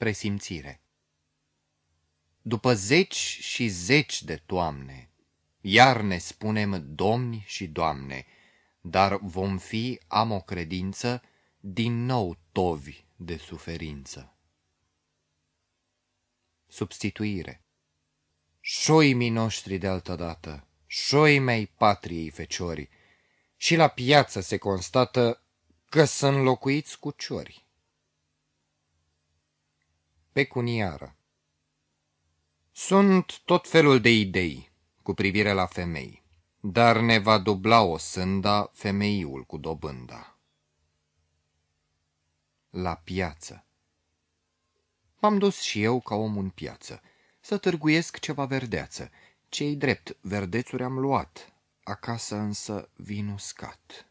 Presimțire După zeci și zeci de toamne, iar ne spunem domni și doamne, dar vom fi, am o credință, din nou tovi de suferință. Substituire Șoimii noștri de altădată, șoi mei patriei feciori, și la piață se constată că sunt locuiți cu ciori. Pecuniară Sunt tot felul de idei cu privire la femei, dar ne va dubla o sânda femeiul cu dobânda. La piață M-am dus și eu ca om în piață, să târguiesc ceva verdeață. Cei drept, verdețuri am luat, acasă însă vin uscat.